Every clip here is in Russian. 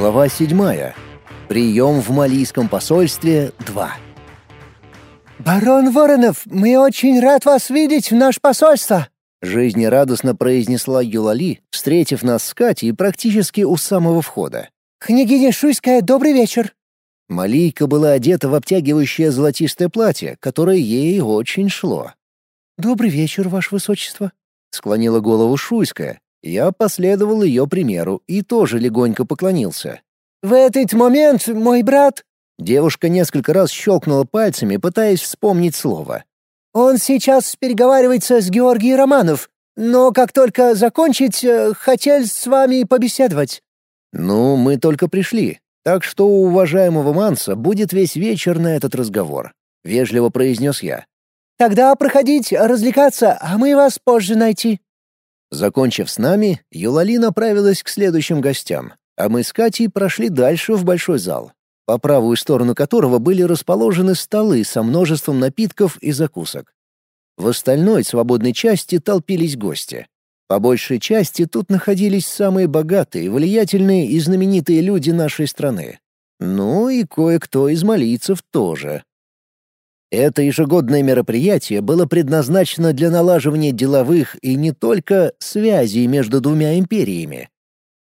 Глава 7. Прием в Малийском посольстве 2. «Барон Воронов, мы очень рад вас видеть в наш посольство!» Жизнерадостно произнесла Юлали, встретив нас с Катей практически у самого входа. «Княгиня Шуйская, добрый вечер!» Малийка была одета в обтягивающее золотистое платье, которое ей очень шло. «Добрый вечер, ваше высочество», — склонила голову Шуйская, я последовал ее примеру и тоже легонько поклонился. «В этот момент мой брат...» Девушка несколько раз щелкнула пальцами, пытаясь вспомнить слово. «Он сейчас переговаривается с Георгием Романов, но как только закончить, э, хотел с вами побеседовать». «Ну, мы только пришли, так что у уважаемого Манса будет весь вечер на этот разговор», — вежливо произнес я. «Тогда проходить, развлекаться, а мы вас позже найти». Закончив с нами, Юлали направилась к следующим гостям, а мы с Катей прошли дальше в большой зал, по правую сторону которого были расположены столы со множеством напитков и закусок. В остальной свободной части толпились гости. По большей части тут находились самые богатые, влиятельные и знаменитые люди нашей страны. Ну и кое-кто из малийцев тоже. Это ежегодное мероприятие было предназначено для налаживания деловых и не только связей между двумя империями.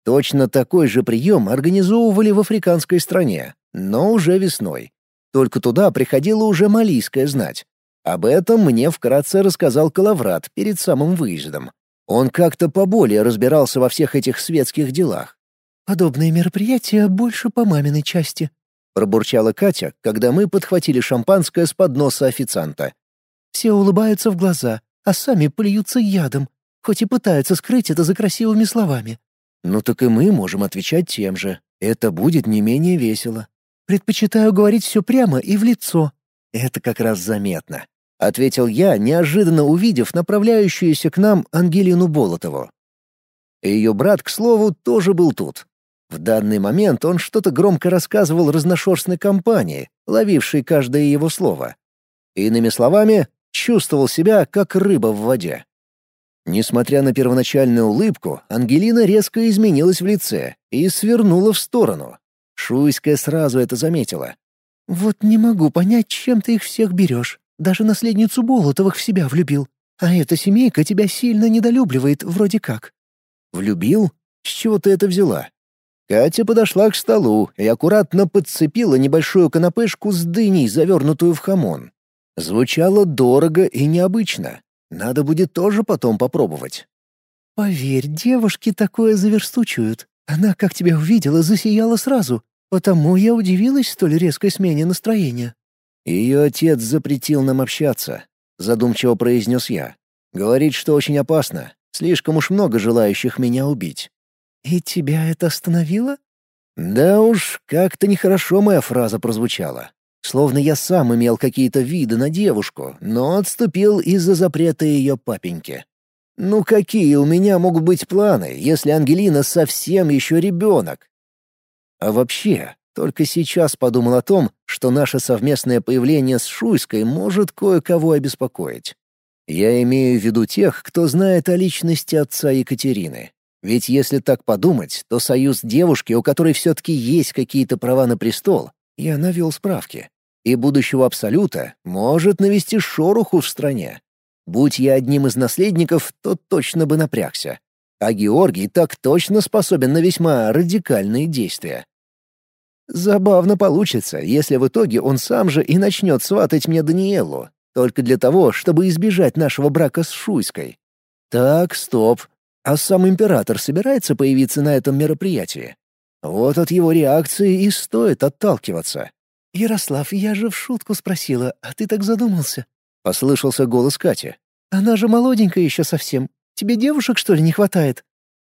Точно такой же прием организовывали в африканской стране, но уже весной. Только туда приходила уже малийская знать. Об этом мне вкратце рассказал Калаврат перед самым выездом. Он как-то поболее разбирался во всех этих светских делах. «Подобные мероприятия больше по маминой части», пробурчала Катя, когда мы подхватили шампанское с подноса официанта. Все улыбаются в глаза, а сами плюются ядом, хоть и пытаются скрыть это за красивыми словами. Ну так и мы можем отвечать тем же. Это будет не менее весело. Предпочитаю говорить все прямо и в лицо. Это как раз заметно, ответил я, неожиданно увидев направляющуюся к нам Ангелину Болотову. Ее брат, к слову, тоже был тут. В данный момент он что-то громко рассказывал разношерстной компании, ловившей каждое его слово. Иными словами, чувствовал себя как рыба в воде. Несмотря на первоначальную улыбку, Ангелина резко изменилась в лице и свернула в сторону. Шуйская сразу это заметила. «Вот не могу понять, чем ты их всех берешь. Даже наследницу Болотовых в себя влюбил. А эта семейка тебя сильно недолюбливает, вроде как». «Влюбил? С чего ты это взяла?» Катя подошла к столу и аккуратно подцепила небольшую канапешку с дыней, завернутую в хамон. Звучало дорого и необычно. Надо будет тоже потом попробовать. «Поверь, девушки такое заверстучают. Она, как тебя увидела, засияла сразу. Потому я удивилась столь резкой смене настроения». «Ее отец запретил нам общаться», — задумчиво произнес я. «Говорит, что очень опасно. Слишком уж много желающих меня убить». «И тебя это остановило?» Да уж, как-то нехорошо моя фраза прозвучала. Словно я сам имел какие-то виды на девушку, но отступил из-за запрета ее папеньки. Ну какие у меня могут быть планы, если Ангелина совсем еще ребенок? А вообще, только сейчас подумал о том, что наше совместное появление с Шуйской может кое-кого обеспокоить. Я имею в виду тех, кто знает о личности отца Екатерины. Ведь если так подумать, то союз девушки, у которой все-таки есть какие-то права на престол, я навел справки, и будущего Абсолюта может навести шороху в стране. Будь я одним из наследников, то точно бы напрягся. А Георгий так точно способен на весьма радикальные действия. Забавно получится, если в итоге он сам же и начнет сватать мне Даниэлу, только для того, чтобы избежать нашего брака с Шуйской. Так, стоп, а сам император собирается появиться на этом мероприятии? Вот от его реакции и стоит отталкиваться. «Ярослав, я же в шутку спросила, а ты так задумался?» — послышался голос Кати. «Она же молоденькая еще совсем. Тебе девушек, что ли, не хватает?»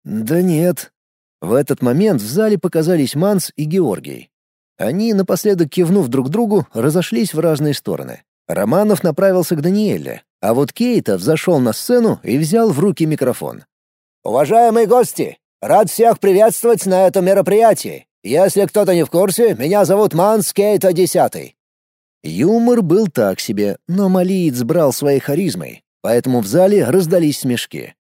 «Да нет». В этот момент в зале показались Манс и Георгий. Они, напоследок кивнув друг другу, разошлись в разные стороны. Романов направился к Даниэле, а вот Кейта взошел на сцену и взял в руки микрофон. «Уважаемые гости, рад всех приветствовать на этом мероприятии. Если кто-то не в курсе, меня зовут Манс Кейта Десятый». Юмор был так себе, но Малиец брал своей харизмой, поэтому в зале раздались смешки.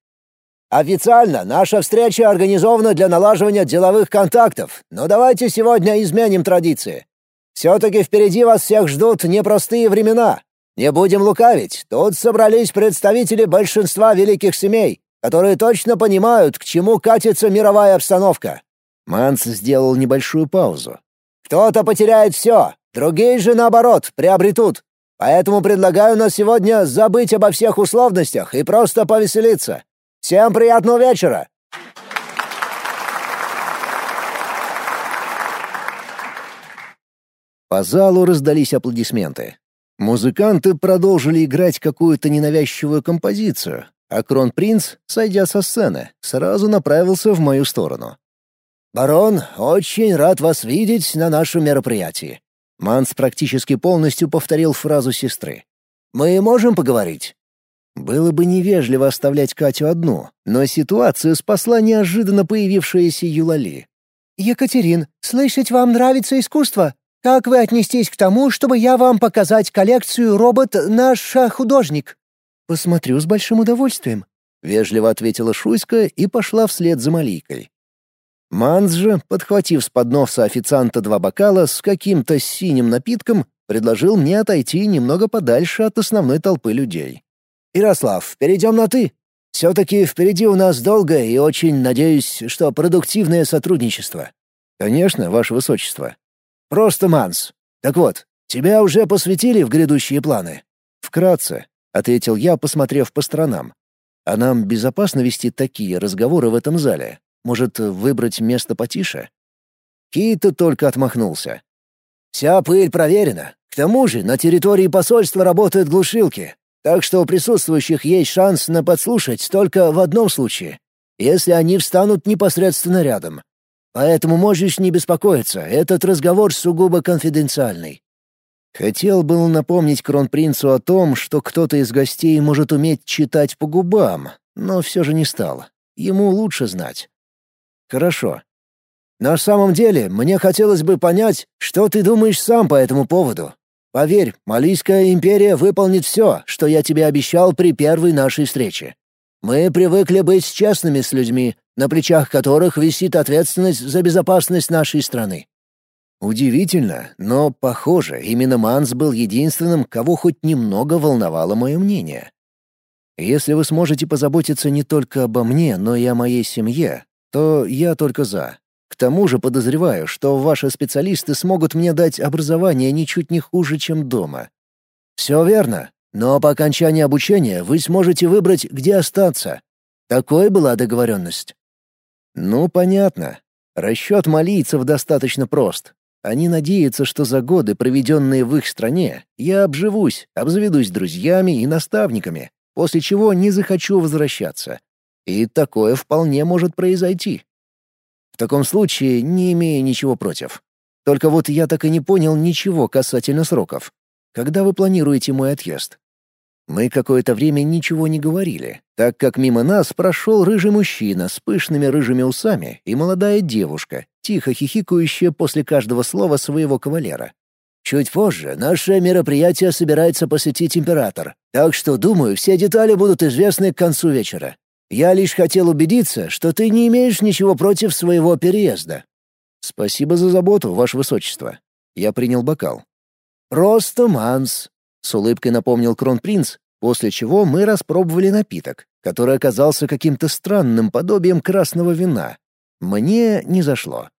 Официально наша встреча организована для налаживания деловых контактов, но давайте сегодня изменим традиции. Все-таки впереди вас всех ждут непростые времена. Не будем лукавить, тут собрались представители большинства великих семей, которые точно понимают, к чему катится мировая обстановка». Манс сделал небольшую паузу. «Кто-то потеряет все, другие же, наоборот, приобретут. Поэтому предлагаю на сегодня забыть обо всех условностях и просто повеселиться. Всем приятного вечера!» По залу раздались аплодисменты. Музыканты продолжили играть какую-то ненавязчивую композицию, а кронпринц, сойдя со сцены, сразу направился в мою сторону. «Барон, очень рад вас видеть на нашем мероприятии». Манс практически полностью повторил фразу сестры. «Мы можем поговорить?» Было бы невежливо оставлять Катю одну, но ситуацию спасла неожиданно появившаяся Юлали. «Екатерин, слышать вам нравится искусство? Как вы отнестись к тому, чтобы я вам показать коллекцию робот «Наш художник»?» «Посмотрю с большим удовольствием», — вежливо ответила Шуйска и пошла вслед за Малийкой. Манс же, подхватив с подноса официанта два бокала с каким-то синим напитком, предложил мне отойти немного подальше от основной толпы людей. «Ярослав, перейдем на «ты». Все-таки впереди у нас долгое и очень, надеюсь, что продуктивное сотрудничество». «Конечно, Ваше Высочество». «Просто Манс. Так вот, тебя уже посвятили в грядущие планы?» «Вкратце», — ответил я, посмотрев по сторонам. «А нам безопасно вести такие разговоры в этом зале? Может, выбрать место потише?» Кита только отмахнулся. «Вся пыль проверена. К тому же на территории посольства работают глушилки, так что у присутствующих есть шанс на подслушать только в одном случае, если они встанут непосредственно рядом. Поэтому можешь не беспокоиться, этот разговор сугубо конфиденциальный. Хотел был напомнить кронпринцу о том, что кто-то из гостей может уметь читать по губам, но все же не стал. Ему лучше знать. Хорошо. На самом деле, мне хотелось бы понять, что ты думаешь сам по этому поводу. Поверь, Малийская империя выполнит все, что я тебе обещал при первой нашей встрече. Мы привыкли быть честными с людьми, на плечах которых висит ответственность за безопасность нашей страны. Удивительно, но, похоже, именно Манс был единственным, кого хоть немного волновало мое мнение. Если вы сможете позаботиться не только обо мне, но и о моей семье, то я только за. К тому же подозреваю, что ваши специалисты смогут мне дать образование ничуть не хуже, чем дома. Все верно, но по окончании обучения вы сможете выбрать, где остаться. Такой была договоренность. Ну, понятно. Расчет малийцев достаточно прост. Они надеются, что за годы, проведенные в их стране, я обживусь, обзаведусь друзьями и наставниками, после чего не захочу возвращаться. И такое вполне может произойти. В таком случае не имею ничего против. Только вот я так и не понял ничего касательно сроков. Когда вы планируете мой отъезд? Мы какое-то время ничего не говорили, так как мимо нас прошел рыжий мужчина с пышными рыжими усами и молодая девушка, тихо хихикающая после каждого слова своего кавалера. Чуть позже наше мероприятие собирается посетить император, так что, думаю, все детали будут известны к концу вечера. Я лишь хотел убедиться, что ты не имеешь ничего против своего переезда». «Спасибо за заботу, Ваше Высочество». Я принял бокал. «Просто манс», — с улыбкой напомнил кронпринц, после чего мы распробовали напиток, который оказался каким-то странным подобием красного вина. Мне не зашло.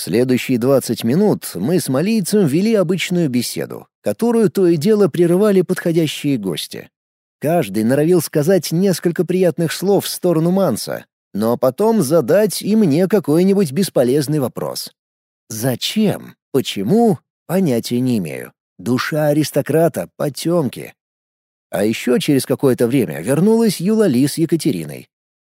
Следующие двадцать минут мы с малийцем вели обычную беседу, которую то и дело прерывали подходящие гости. Каждый норовил сказать несколько приятных слов в сторону Манса, но потом задать и мне какой-нибудь бесполезный вопрос. Зачем? Почему? Понятия не имею. Душа аристократа — потемки. А еще через какое-то время вернулась Юлали с Екатериной.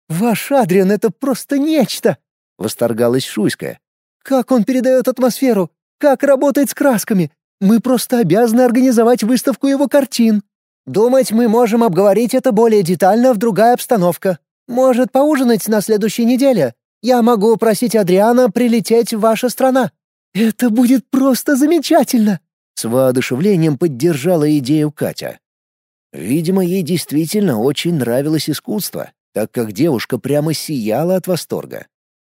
«Ваш Адриан — это просто нечто!» — восторгалась Шуйская. «Как он передает атмосферу! Как работает с красками! Мы просто обязаны организовать выставку его картин!» Думать мы можем обговорить это более детально в другая обстановка. Может, поужинать на следующей неделе? Я могу просить Адриана прилететь в ваша страна. Это будет просто замечательно!» С воодушевлением поддержала идею Катя. Видимо, ей действительно очень нравилось искусство, так как девушка прямо сияла от восторга.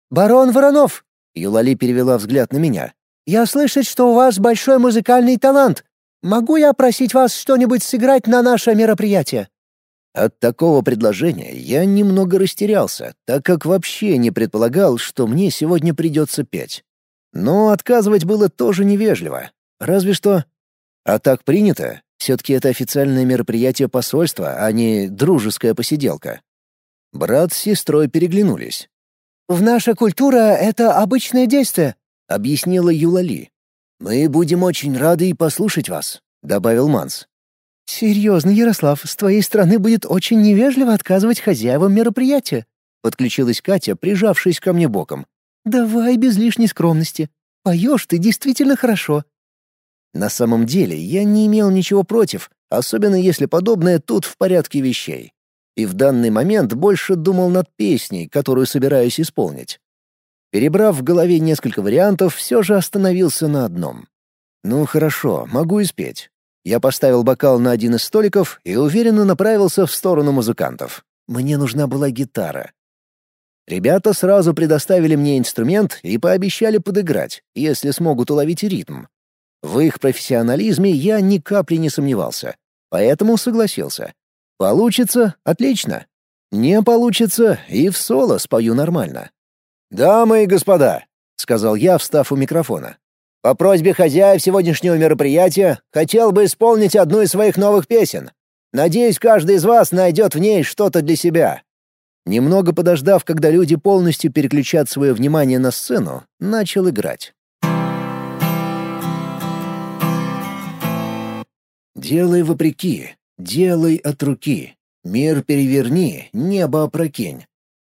«Барон Воронов!» — Юлали перевела взгляд на меня. «Я слышать, что у вас большой музыкальный талант. Могу я просить вас что-нибудь сыграть на наше мероприятие?» От такого предложения я немного растерялся, так как вообще не предполагал, что мне сегодня придется петь. Но отказывать было тоже невежливо. Разве что... А так принято. Все-таки это официальное мероприятие посольства, а не дружеская посиделка. Брат с сестрой переглянулись. «В наша культура — это обычное действие», — объяснила Юлали. «Мы будем очень рады и послушать вас», — добавил Манс. «Серьезно, Ярослав, с твоей стороны будет очень невежливо отказывать хозяевам мероприятия», — подключилась Катя, прижавшись ко мне боком. «Давай без лишней скромности. Поешь ты действительно хорошо». На самом деле я не имел ничего против, особенно если подобное тут в порядке вещей. И в данный момент больше думал над песней, которую собираюсь исполнить. Перебрав в голове несколько вариантов, все же остановился на одном. «Ну хорошо, могу и спеть. Я поставил бокал на один из столиков и уверенно направился в сторону музыкантов. Мне нужна была гитара. Ребята сразу предоставили мне инструмент и пообещали подыграть, если смогут уловить ритм. В их профессионализме я ни капли не сомневался, поэтому согласился. Получится — отлично. Не получится — и в соло спою нормально. «Дамы и господа», — сказал я, встав у микрофона, по просьбе хозяев сегодняшнего мероприятия хотел бы исполнить одну из своих новых песен. Надеюсь, каждый из вас найдет в ней что-то для себя». Немного подождав, когда люди полностью переключат свое внимание на сцену, начал играть. «Делай вопреки, делай от руки, мир переверни, небо опрокинь».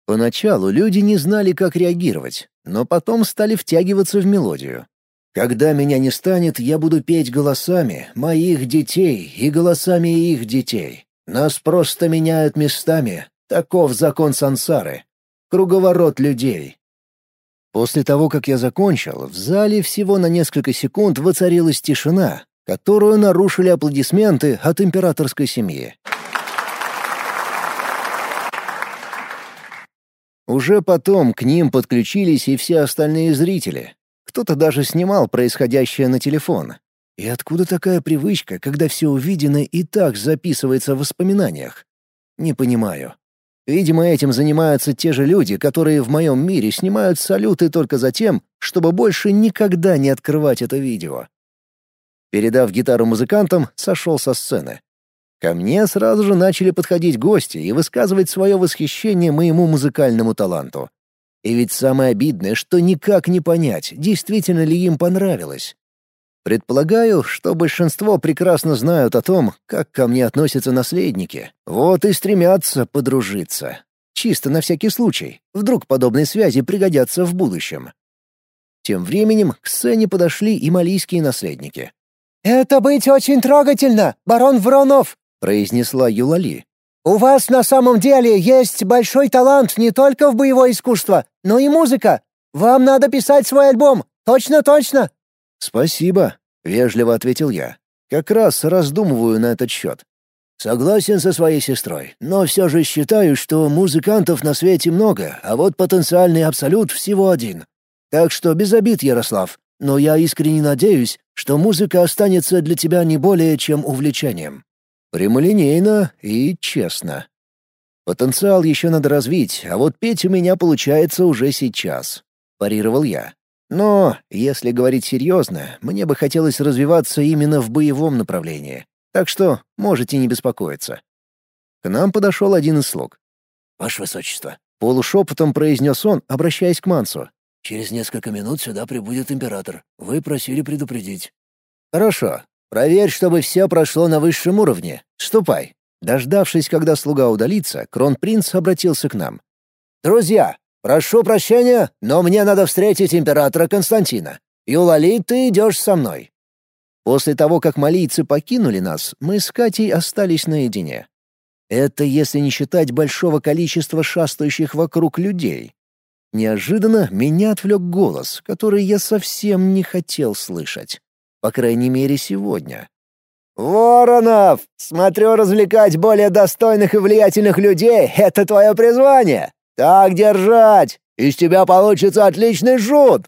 Поначалу люди не знали, как реагировать, но потом стали втягиваться в мелодию. Когда меня не станет, я буду петь голосами моих детей и голосами их детей. Нас просто меняют местами. Таков закон сансары. Круговорот людей. После того, как я закончил, в зале всего на несколько секунд воцарилась тишина, которую нарушили аплодисменты от императорской семьи. Уже потом к ним подключились и все остальные зрители, кто-то даже снимал происходящее на телефон. И откуда такая привычка, когда все увиденное и так записывается в воспоминаниях? Не понимаю. Видимо, этим занимаются те же люди, которые в моем мире снимают салюты только за тем, чтобы больше никогда не открывать это видео. Передав гитару музыкантам, сошел со сцены. Ко мне сразу же начали подходить гости и высказывать свое восхищение моему музыкальному таланту. И ведь самое обидное, что никак не понять, действительно ли им понравилось. Предполагаю, что большинство прекрасно знают о том, как ко мне относятся наследники. Вот и стремятся подружиться. Чисто на всякий случай. Вдруг подобные связи пригодятся в будущем. Тем временем к сцене подошли и малийские наследники. «Это быть очень трогательно, барон Вронов!» — произнесла Юлали. У вас на самом деле есть большой талант не только в боевое искусство, но и музыка. Вам надо писать свой альбом. Точно-точно. Спасибо, вежливо ответил я. Как раз раздумываю на этот счет. Согласен со своей сестрой, но все же считаю, что музыкантов на свете много, а вот потенциальный абсолют всего один. Так что без обид, Ярослав, но я искренне надеюсь, что музыка останется для тебя не более чем увлечением. Прямолинейно и честно. Потенциал еще надо развить, а вот петь у меня получается уже сейчас. Парировал я. Но, если говорить серьезно, мне бы хотелось развиваться именно в боевом направлении. Так что можете не беспокоиться. К нам подошел один из слуг. «Ваше Высочество», — полушепотом произнес он, обращаясь к Мансу. «Через несколько минут сюда прибудет император. Вы просили предупредить». «Хорошо. Проверь, чтобы все прошло на высшем уровне. Ступай». Дождавшись, когда слуга удалится, кронпринц обратился к нам. «Друзья, прошу прощения, но мне надо встретить императора Константина. Юлали, ты идешь со мной». После того, как малийцы покинули нас, мы с Катей остались наедине. Это если не считать большого количества шастающих вокруг людей. Неожиданно меня отвлек голос, который я совсем не хотел слышать. По крайней мере, сегодня. «Воронов, смотрю, развлекать более достойных и влиятельных людей — это твое призвание! Так держать! Из тебя получится отличный шут!»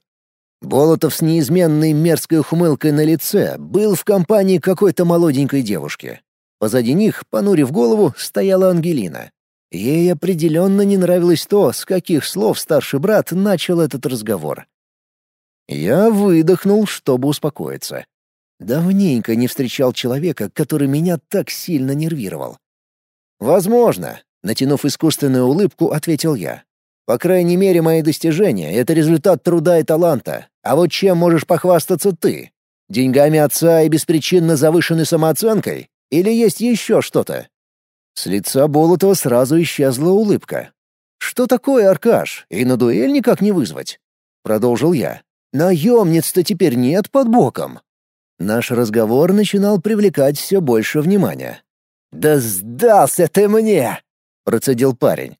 Болотов с неизменной мерзкой ухмылкой на лице был в компании какой-то молоденькой девушки. Позади них, понурив голову, стояла Ангелина. Ей определенно не нравилось то, с каких слов старший брат начал этот разговор. Я выдохнул, чтобы успокоиться. Давненько не встречал человека, который меня так сильно нервировал. «Возможно», — натянув искусственную улыбку, ответил я. «По крайней мере, мои достижения — это результат труда и таланта. А вот чем можешь похвастаться ты? Деньгами отца и беспричинно завышенной самооценкой? Или есть еще что-то?» С лица Болотова сразу исчезла улыбка. «Что такое, Аркаш? И на дуэль никак не вызвать?» Продолжил я. «Наемниц-то теперь нет под боком». Наш разговор начинал привлекать все больше внимания. «Да сдался ты мне!» — процедил парень.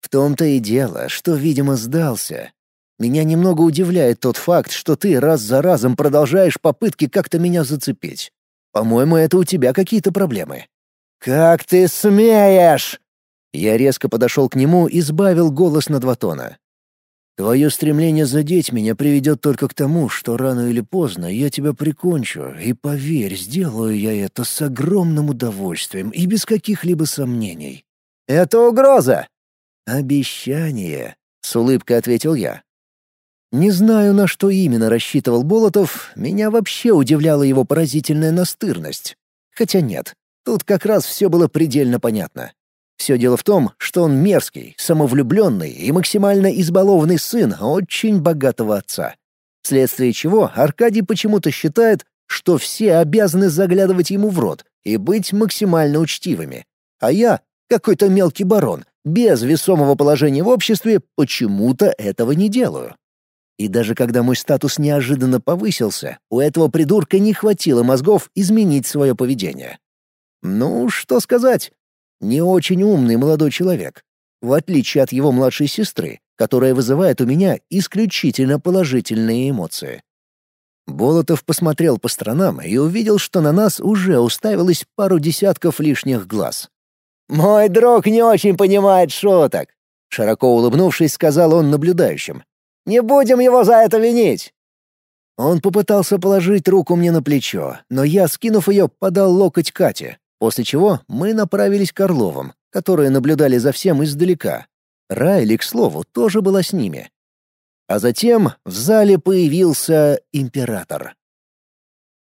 «В том-то и дело, что, видимо, сдался. Меня немного удивляет тот факт, что ты раз за разом продолжаешь попытки как-то меня зацепить. По-моему, это у тебя какие-то проблемы». «Как ты смеешь!» Я резко подошел к нему и сбавил голос на два тона. Твое стремление задеть меня приведет только к тому, что рано или поздно я тебя прикончу, и поверь, сделаю я это с огромным удовольствием и без каких-либо сомнений. Это угроза. Обещание, с улыбкой ответил я. Не знаю, на что именно рассчитывал Болотов, меня вообще удивляла его поразительная настырность. Хотя нет, тут как раз все было предельно понятно. Все дело в том, что он мерзкий, самовлюбленный и максимально избалованный сын очень богатого отца. Вследствие чего Аркадий почему-то считает, что все обязаны заглядывать ему в рот и быть максимально учтивыми. А я, какой-то мелкий барон, без весомого положения в обществе, почему-то этого не делаю. И даже когда мой статус неожиданно повысился, у этого придурка не хватило мозгов изменить свое поведение. Ну, что сказать, не очень умный молодой человек, в отличие от его младшей сестры, которая вызывает у меня исключительно положительные эмоции. Болотов посмотрел по сторонам и увидел, что на нас уже уставилось пару десятков лишних глаз. «Мой друг не очень понимает шуток», — широко улыбнувшись, сказал он наблюдающим. «Не будем его за это винить». Он попытался положить руку мне на плечо, но я, скинув ее, подал локоть Кате, После чего мы направились к Орловым, которые наблюдали за всем издалека. Райли, к слову, тоже была с ними. А затем в зале появился император.